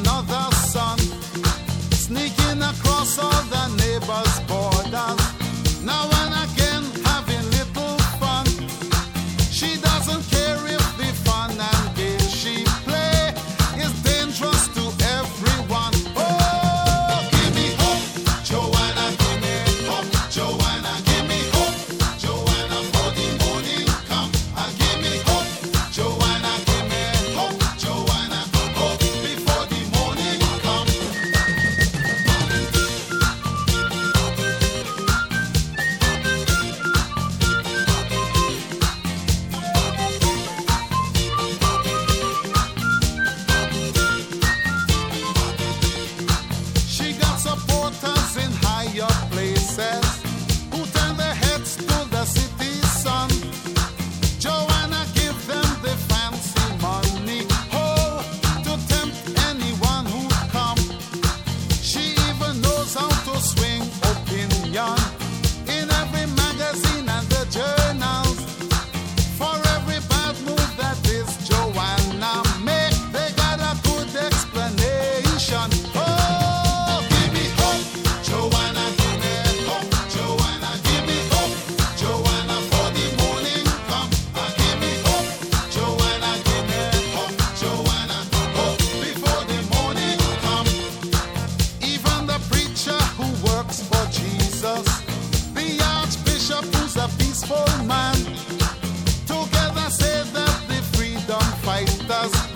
another sun, sneaking across all the neighbors' boards. faz